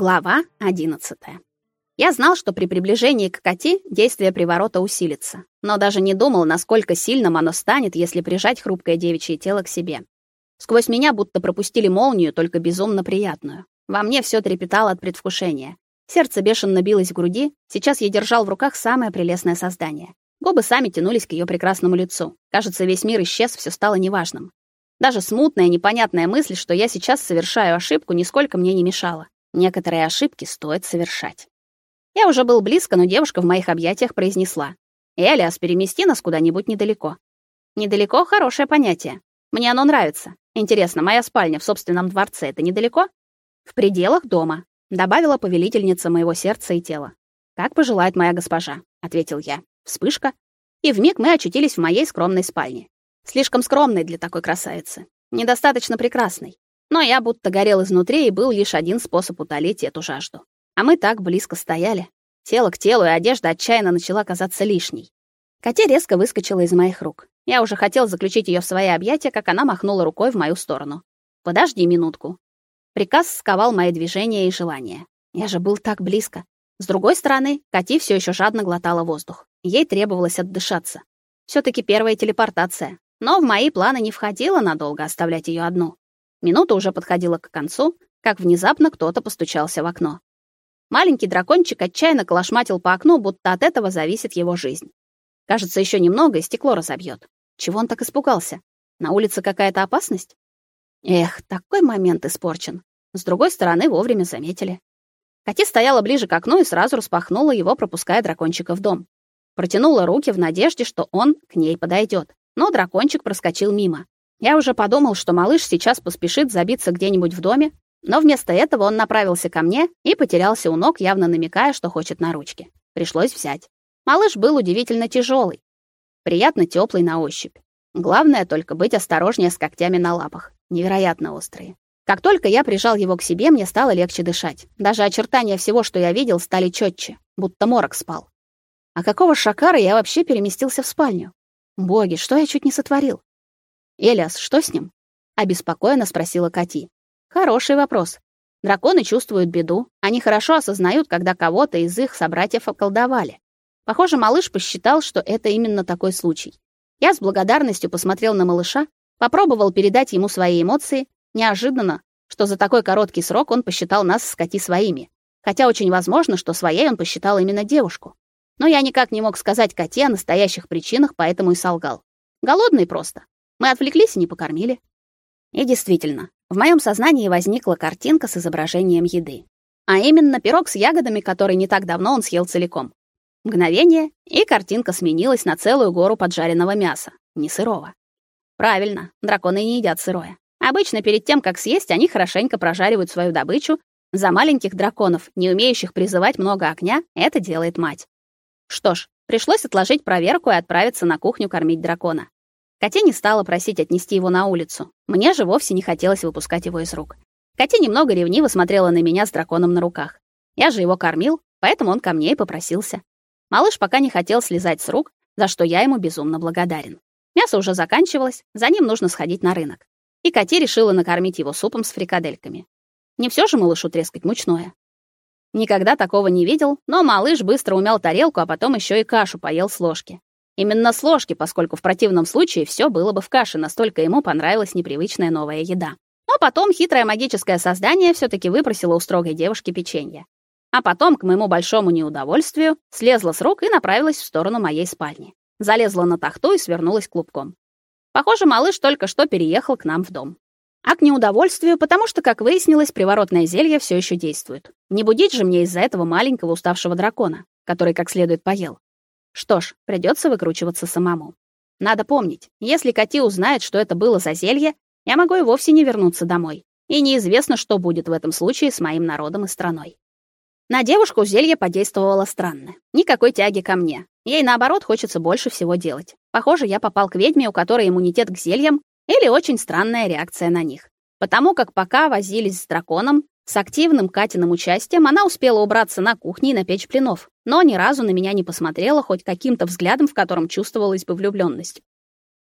Глава 11. Я знал, что при приближении к коте действие приворота усилится, но даже не думал, насколько сильным оно станет, если прижать хрупкое девичье тело к себе. Сквозь меня будто пропустили молнию, только безумно приятную. Во мне все трепетало от предвкушения. Сердце бешено билось в груди. Сейчас я держал в руках самое прелестное создание. Губы сами тянулись к ее прекрасному лицу. Кажется, весь мир исчез, все стало неважным. Даже смутная, непонятная мысль, что я сейчас совершаю ошибку, нисколько мне не мешала. Некоторые ошибки стоит совершать. Я уже был близко, но девушка в моих объятиях произнесла: "Элиас, перемести нас куда-нибудь недалеко". Недалеко хорошее понятие. Мне оно нравится. Интересно, моя спальня в собственном дворце это недалеко? В пределах дома, добавила повелительница моего сердца и тела. Как пожелает моя госпожа, ответил я. Вспышка, и вмиг мы очутились в моей скромной спальне. Слишком скромной для такой красавицы, недостаточно прекрасной. Но я будто горел изнутри, и был лишь один способ утолить эту жажду. А мы так близко стояли. Тело к телу, и одежда отчаянно начала казаться лишней. Катя резко выскочила из моих рук. Я уже хотел заключить ее в свои объятия, как она махнула рукой в мою сторону. «Подожди минутку». Приказ сковал мои движения и желания. Я же был так близко. С другой стороны, Кати все еще жадно глотала воздух. Ей требовалось отдышаться. все таки первая телепортация. Но в мои планы не входило надолго оставлять ее одну. Минута уже подходила к концу, как внезапно кто-то постучался в окно. Маленький дракончик отчаянно колошматил по окну, будто от этого зависит его жизнь. Кажется, еще немного и стекло разобьет. Чего он так испугался? На улице какая-то опасность? Эх, такой момент испорчен. С другой стороны, вовремя заметили. Кати стояла ближе к окну и сразу распахнула его, пропуская дракончика в дом. Протянула руки в надежде, что он к ней подойдет, но дракончик проскочил мимо. Я уже подумал, что малыш сейчас поспешит забиться где-нибудь в доме, но вместо этого он направился ко мне и потерялся у ног, явно намекая, что хочет на ручки. Пришлось взять. Малыш был удивительно тяжелый, приятно теплый на ощупь. Главное только быть осторожнее с когтями на лапах, невероятно острые. Как только я прижал его к себе, мне стало легче дышать. Даже очертания всего, что я видел, стали четче, будто морок спал. А какого шакара я вообще переместился в спальню? Боги, что я чуть не сотворил? Элиас, что с ним? обеспокоенно спросила Кати. Хороший вопрос. Драконы чувствуют беду, они хорошо осознают, когда кого-то из их собратьев околдовали. Похоже, малыш посчитал, что это именно такой случай. Я с благодарностью посмотрел на малыша, попробовал передать ему свои эмоции, неожиданно, что за такой короткий срок он посчитал нас с Кати своими. Хотя очень возможно, что своей он посчитал именно девушку. Но я никак не мог сказать Кате о настоящих причинах, поэтому и солгал. Голодный просто. Мы отвлеклись и не покормили. И действительно, в моем сознании возникла картинка с изображением еды. А именно пирог с ягодами, который не так давно он съел целиком. Мгновение, и картинка сменилась на целую гору поджаренного мяса, не сырого. Правильно, драконы не едят сырое. Обычно перед тем, как съесть, они хорошенько прожаривают свою добычу. За маленьких драконов, не умеющих призывать много огня, это делает мать. Что ж, пришлось отложить проверку и отправиться на кухню кормить дракона. Катя не стала просить отнести его на улицу. Мне же вовсе не хотелось выпускать его из рук. Катя немного ревниво смотрела на меня с драконом на руках. Я же его кормил, поэтому он ко мне и попросился. Малыш пока не хотел слезать с рук, за что я ему безумно благодарен. Мясо уже заканчивалось, за ним нужно сходить на рынок. И Катя решила накормить его супом с фрикадельками. Не все же малышу трескать мучное. Никогда такого не видел, но малыш быстро умял тарелку, а потом еще и кашу поел с ложки. Именно с ложки, поскольку в противном случае все было бы в каше, настолько ему понравилась непривычная новая еда. Но потом хитрое магическое создание все таки выпросило у строгой девушки печенье. А потом, к моему большому неудовольствию, слезла с рук и направилась в сторону моей спальни. Залезла на тахту и свернулась клубком. Похоже, малыш только что переехал к нам в дом. А к неудовольствию, потому что, как выяснилось, приворотное зелье все еще действует. Не будить же мне из-за этого маленького уставшего дракона, который как следует поел. Что ж, придется выкручиваться самому. Надо помнить, если Кати узнает, что это было за зелье, я могу и вовсе не вернуться домой. И неизвестно, что будет в этом случае с моим народом и страной. На девушку зелье подействовало странно. Никакой тяги ко мне. Ей наоборот хочется больше всего делать. Похоже, я попал к ведьме, у которой иммунитет к зельям или очень странная реакция на них. Потому как пока возились с драконом, с активным Катиным участием она успела убраться на кухне и напечь пленов, но ни разу на меня не посмотрела хоть каким-то взглядом, в котором чувствовалась бы влюблённость.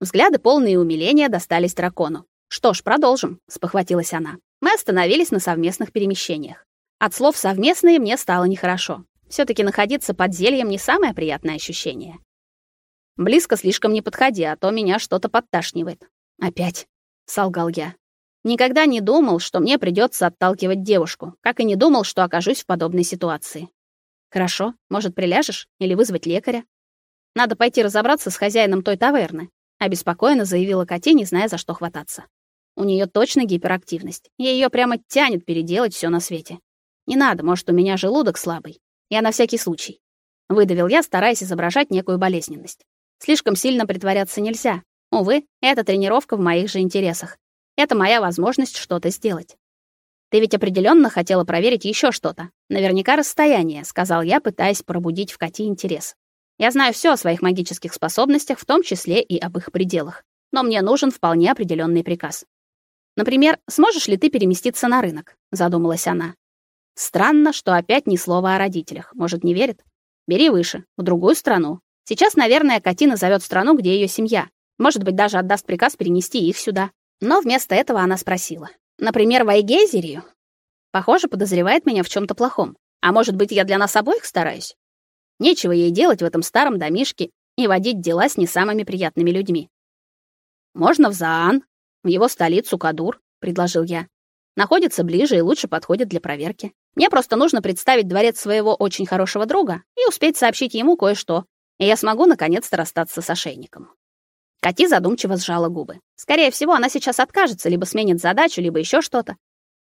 Взгляды полные умиления достались дракону. «Что ж, продолжим», — спохватилась она. Мы остановились на совместных перемещениях. От слов совместные мне стало нехорошо. все таки находиться под зельем не самое приятное ощущение. Близко слишком не подходи, а то меня что-то подташнивает. Опять, солгал я. Никогда не думал, что мне придется отталкивать девушку, как и не думал, что окажусь в подобной ситуации. Хорошо, может, приляжешь или вызвать лекаря? Надо пойти разобраться с хозяином той таверны, обеспокоенно заявила Катя, не зная, за что хвататься. У нее точно гиперактивность. и ее прямо тянет переделать все на свете. Не надо, может, у меня желудок слабый. Я на всякий случай. Выдавил я, стараясь изображать некую болезненность. Слишком сильно притворяться нельзя. Увы, эта тренировка в моих же интересах. Это моя возможность что-то сделать. Ты ведь определенно хотела проверить еще что-то. Наверняка расстояние, сказал я, пытаясь пробудить в Кати интерес. Я знаю все о своих магических способностях, в том числе и об их пределах. Но мне нужен вполне определенный приказ. Например, сможешь ли ты переместиться на рынок? задумалась она. Странно, что опять ни слова о родителях. Может, не верит? Бери выше, в другую страну. Сейчас, наверное, Катина зовет страну, где ее семья. Может быть, даже отдаст приказ перенести их сюда. Но вместо этого она спросила: "Например, в Айгезерию? Похоже, подозревает меня в чем то плохом. А может быть, я для нас обоих стараюсь? Нечего ей делать в этом старом домишке и водить дела с не самыми приятными людьми. Можно в Заан, в его столицу Кадур, предложил я. Находится ближе и лучше подходит для проверки. Мне просто нужно представить дворец своего очень хорошего друга и успеть сообщить ему кое-что, и я смогу наконец-то расстаться с ошейником. Кати задумчиво сжала губы. Скорее всего, она сейчас откажется, либо сменит задачу, либо еще что-то.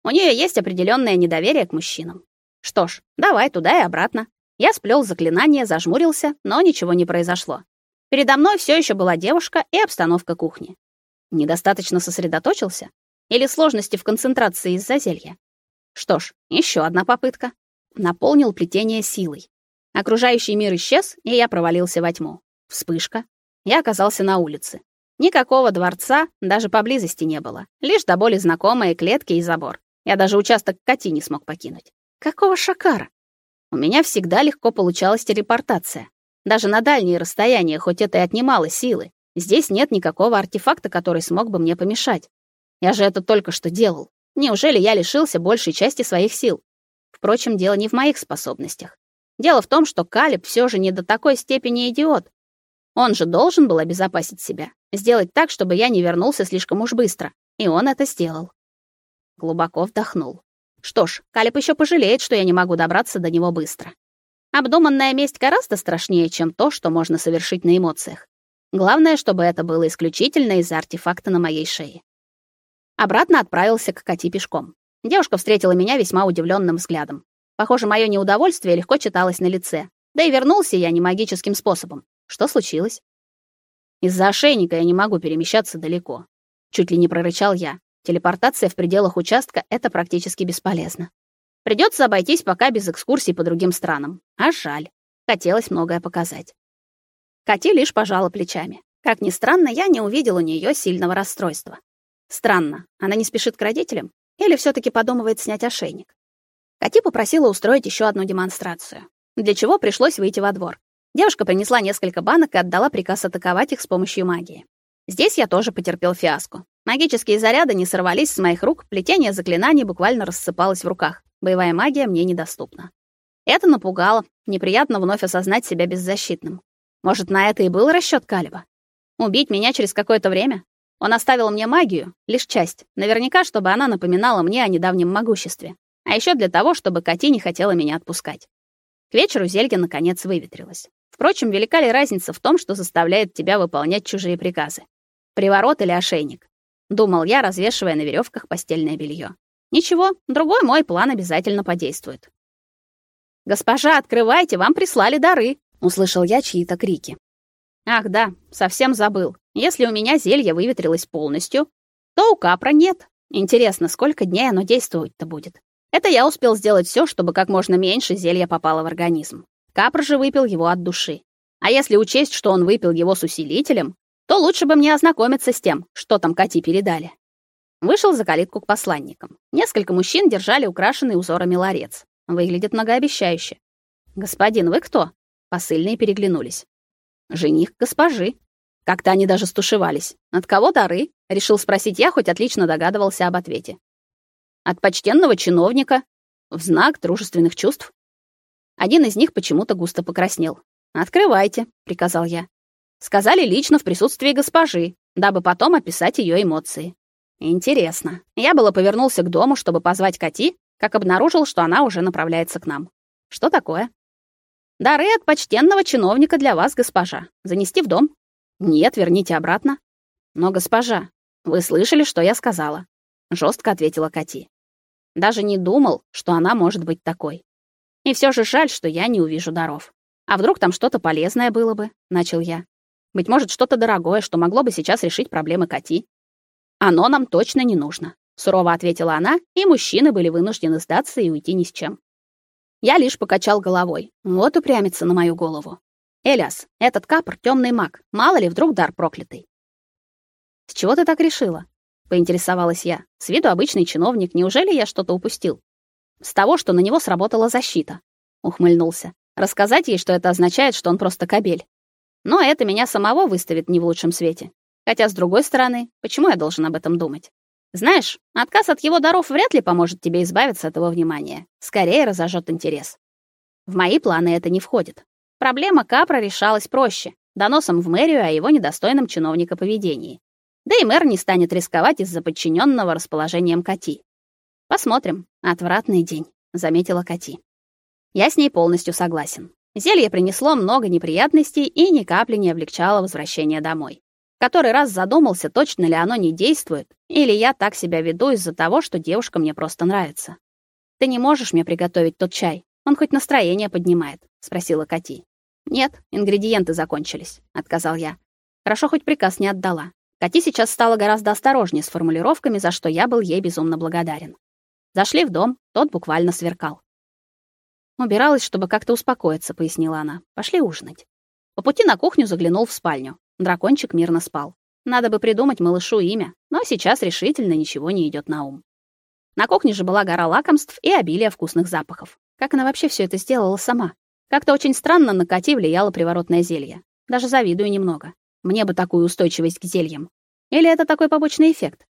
У нее есть определенное недоверие к мужчинам. Что ж, давай туда и обратно. Я сплел заклинание, зажмурился, но ничего не произошло. Передо мной все еще была девушка и обстановка кухни. Недостаточно сосредоточился? Или сложности в концентрации из-за зелья? Что ж, еще одна попытка. Наполнил плетение силой. Окружающий мир исчез, и я провалился во тьму. Вспышка. Я оказался на улице. Никакого дворца даже поблизости не было. Лишь до боли знакомые клетки и забор. Я даже участок Кати не смог покинуть. Какого шакара? У меня всегда легко получалась телепортация. Даже на дальние расстояния, хоть это и отнимало силы. Здесь нет никакого артефакта, который смог бы мне помешать. Я же это только что делал. Неужели я лишился большей части своих сил? Впрочем, дело не в моих способностях. Дело в том, что Калиб все же не до такой степени идиот. Он же должен был обезопасить себя, сделать так, чтобы я не вернулся слишком уж быстро. И он это сделал. Глубоко вдохнул. Что ж, Калиб еще пожалеет, что я не могу добраться до него быстро. Обдуманная месть гораздо страшнее, чем то, что можно совершить на эмоциях. Главное, чтобы это было исключительно из-за артефакта на моей шее. Обратно отправился к Кати пешком. Девушка встретила меня весьма удивленным взглядом. Похоже, мое неудовольствие легко читалось на лице. Да и вернулся я не магическим способом. Что случилось? Из-за ошейника я не могу перемещаться далеко. Чуть ли не прорычал я. Телепортация в пределах участка — это практически бесполезно. Придется обойтись пока без экскурсий по другим странам. А жаль. Хотелось многое показать. Кати лишь пожала плечами. Как ни странно, я не увидел у нее сильного расстройства. Странно, она не спешит к родителям или все таки подумывает снять ошейник. Кати попросила устроить еще одну демонстрацию, для чего пришлось выйти во двор. Девушка принесла несколько банок и отдала приказ атаковать их с помощью магии. Здесь я тоже потерпел фиаско. Магические заряды не сорвались с моих рук, плетение заклинаний буквально рассыпалось в руках. Боевая магия мне недоступна. Это напугало. Неприятно вновь осознать себя беззащитным. Может, на это и был расчёт Калиба? Убить меня через какое-то время? Он оставил мне магию, лишь часть, наверняка, чтобы она напоминала мне о недавнем могуществе. А ещё для того, чтобы Кати не хотела меня отпускать. К вечеру зелье наконец выветрилось. Впрочем, велика ли разница в том, что заставляет тебя выполнять чужие приказы? Приворот или ошейник? Думал я, развешивая на верёвках постельное бельё. Ничего, другой мой план обязательно подействует. «Госпожа, открывайте, вам прислали дары!» Услышал я чьи-то крики. Ах, да, совсем забыл. Если у меня зелье выветрилось полностью, то у капра нет. Интересно, сколько дней оно действовать-то будет? Это я успел сделать все, чтобы как можно меньше зелья попало в организм. Капр же выпил его от души. А если учесть, что он выпил его с усилителем, то лучше бы мне ознакомиться с тем, что там Кати передали. Вышел за калитку к посланникам. Несколько мужчин держали украшенный узорами ларец. Выглядит многообещающе. «Господин, вы кто?» Посыльные переглянулись. Жених госпожи. Как-то они даже стушевались. От кого дары? Решил спросить я, хоть отлично догадывался об ответе. От почтенного чиновника. В знак дружественных чувств. Один из них почему-то густо покраснел. "Открывайте", приказал я. Сказали лично в присутствии госпожи, дабы потом описать ее эмоции. Интересно. Я было повернулся к дому, чтобы позвать Кати, как обнаружил, что она уже направляется к нам. Что такое? Дары от почтенного чиновника для вас, госпожа. Занести в дом? Нет, верните обратно. Но, госпожа, вы слышали, что я сказала? жестко ответила Кати. Даже не думал, что она может быть такой. И все же жаль, что я не увижу даров. А вдруг там что-то полезное было бы, начал я. Быть может, что-то дорогое, что могло бы сейчас решить проблемы Кати. Оно нам точно не нужно, сурово ответила она, и мужчины были вынуждены сдаться и уйти ни с чем. Я лишь покачал головой. Вот упрямится на мою голову. Элиас, этот капр темный маг. Мало ли вдруг дар проклятый. С чего ты так решила? поинтересовалась я. С виду обычный чиновник, неужели я что-то упустил? С того, что на него сработала защита, ухмыльнулся. Рассказать ей, что это означает, что он просто кабель. Но это меня самого выставит не в лучшем свете. Хотя с другой стороны, почему я должен об этом думать? Знаешь, отказ от его даров вряд ли поможет тебе избавиться от его внимания. Скорее разожжет интерес. В мои планы это не входит. Проблема Капра решалась проще: доносом в мэрию о его недостойном чиновника поведении. Да и мэр не станет рисковать из-за подчиненного расположением Кати. Посмотрим. Отвратный день, заметила Кати. Я с ней полностью согласен. Зелье принесло много неприятностей и ни капли не облегчало возвращение домой. Который раз задумался, точно ли оно не действует, или я так себя веду из-за того, что девушка мне просто нравится. Ты не можешь мне приготовить тот чай? Он хоть настроение поднимает, спросила Кати. Нет, ингредиенты закончились, отказал я. Хорошо хоть приказ не отдала. Кати сейчас стала гораздо осторожнее с формулировками, за что я был ей безумно благодарен. Зашли в дом, тот буквально сверкал. Убиралась, чтобы как-то успокоиться, пояснила она. Пошли ужинать. По пути на кухню заглянул в спальню. Дракончик мирно спал. Надо бы придумать малышу имя, но сейчас решительно ничего не идет на ум. На кухне же была гора лакомств и обилие вкусных запахов. Как она вообще все это сделала сама? Как-то очень странно на Кати влияло приворотное зелье. Даже завидую немного. Мне бы такую устойчивость к зельям. Или это такой побочный эффект?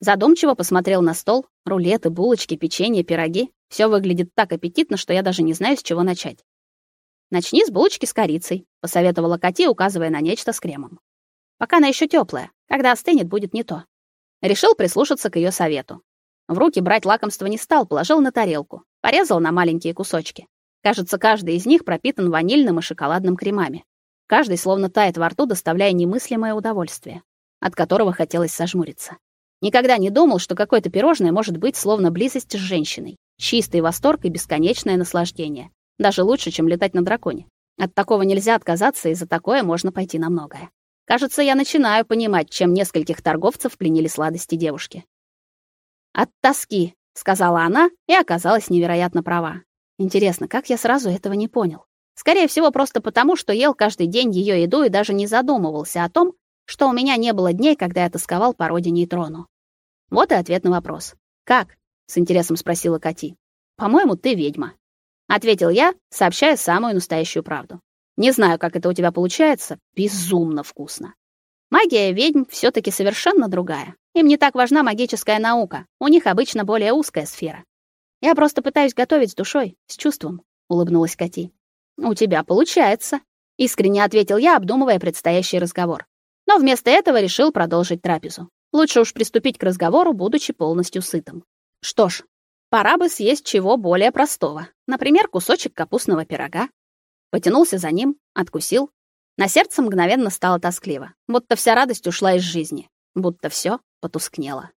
Задумчиво посмотрел на стол. Рулеты, булочки, печенье, пироги. Все выглядит так аппетитно, что я даже не знаю, с чего начать. Начни с булочки с корицей, посоветовала Кати, указывая на нечто с кремом. Пока она еще теплая, когда остынет, будет не то. Решил прислушаться к ее совету. В руки брать лакомство не стал, положил на тарелку, порезал на маленькие кусочки. Кажется, каждый из них пропитан ванильным и шоколадным кремами. Каждый словно тает во рту, доставляя немыслимое удовольствие, от которого хотелось сожмуриться. Никогда не думал, что какое-то пирожное может быть словно близость с женщиной. Чистый восторг и бесконечное наслаждение. Даже лучше, чем летать на драконе. От такого нельзя отказаться, и за такое можно пойти на многое. Кажется, я начинаю понимать, чем нескольких торговцев пленили сладости девушки. «От тоски», — сказала она, и оказалась невероятно права. Интересно, как я сразу этого не понял? Скорее всего, просто потому, что ел каждый день ее еду и даже не задумывался о том, что у меня не было дней, когда я тосковал по родине и трону. Вот и ответ на вопрос. «Как?» — с интересом спросила Кати. «По-моему, ты ведьма», — ответил я, сообщая самую настоящую правду. «Не знаю, как это у тебя получается. Безумно вкусно. Магия ведьм все таки совершенно другая. Им не так важна магическая наука. У них обычно более узкая сфера. Я просто пытаюсь готовить с душой, с чувством», — улыбнулась Кати. У тебя получается, искренне ответил я, обдумывая предстоящий разговор. Но вместо этого решил продолжить трапезу. Лучше уж приступить к разговору, будучи полностью сытым. Что ж, пора бы съесть чего более простого. Например, кусочек капустного пирога. Потянулся за ним, откусил. На сердце мгновенно стало тоскливо, будто вся радость ушла из жизни, будто все потускнело.